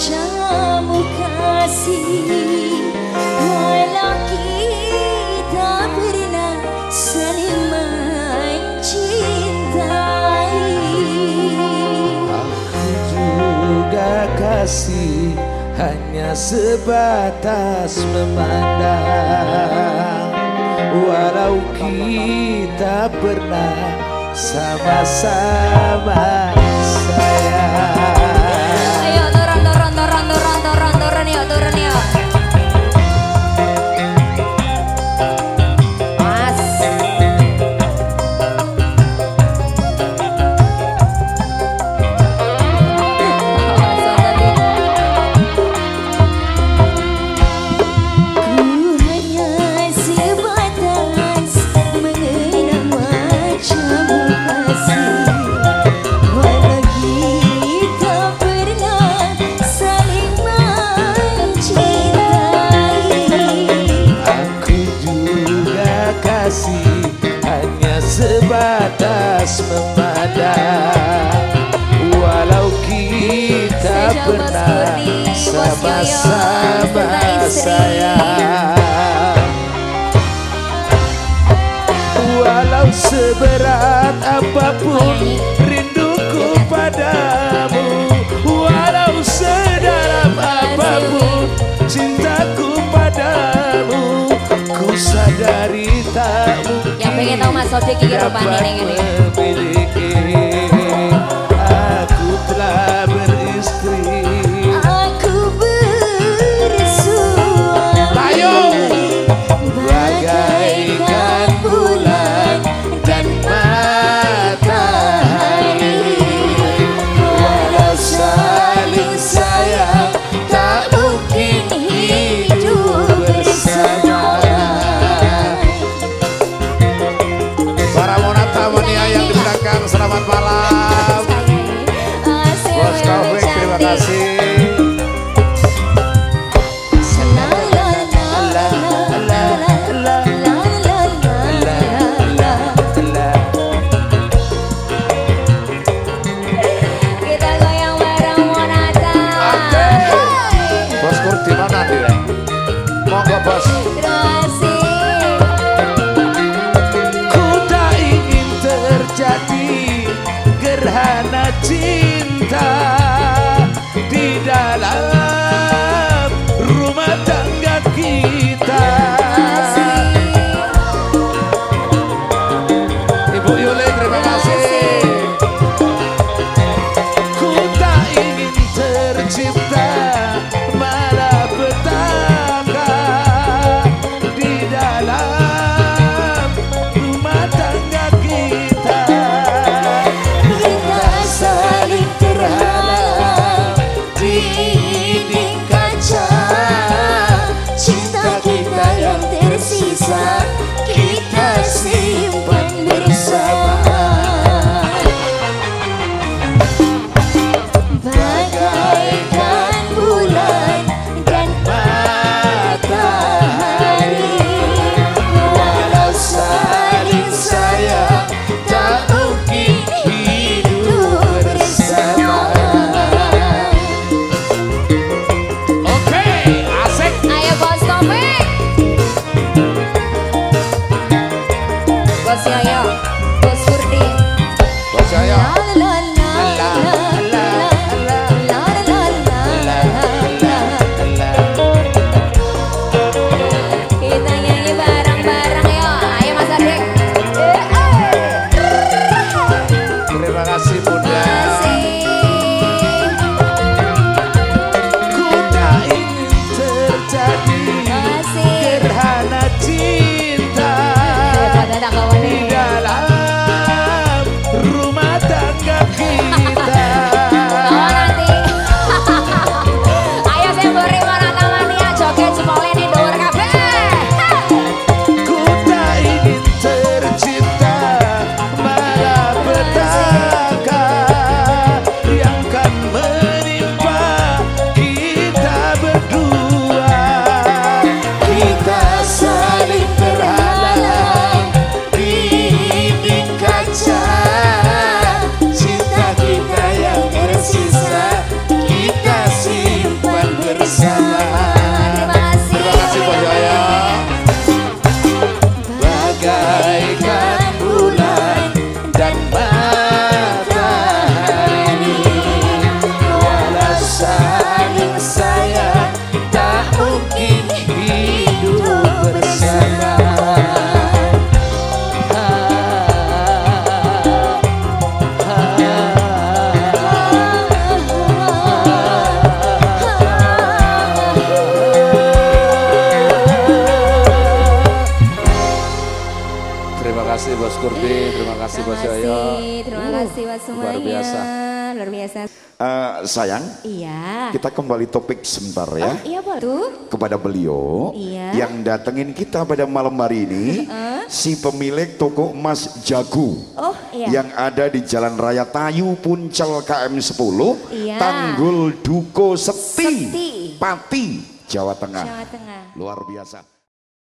Jamu kasih Walau kita pernah saling mencintai. Aku juga kasih hanya sebatas memandang. Walau kita pernah sama-sama sayang. sebatas memandang. Walau kita pernah sama-sama sayang. Walau seberat apa pun rinduku padamu. Walau sedalam apa pun cintaku padamu. Ku sadari tak mungkin pengen tahu Mas Sodik gigi rupane nih. selamat malam. Terima kasih Bos Kurdi, terima kasih Bos Yoyo. Terima kasih Bos semuanya. Luar biasa. Luar biasa. Eh, sayang, Iya. kita kembali topik sebentar ya. Oh, iya boleh. Tuh. Kepada beliau Iya. yang datengin kita pada malam hari ini, si pemilik toko emas Jagu. Oh iya. Yang ada di Jalan Raya Tayu Puncel KM 10 Iya. Tanggul Duko Seti, Seti. Pati Jawa Tengah Jawa Tengah. luar biasa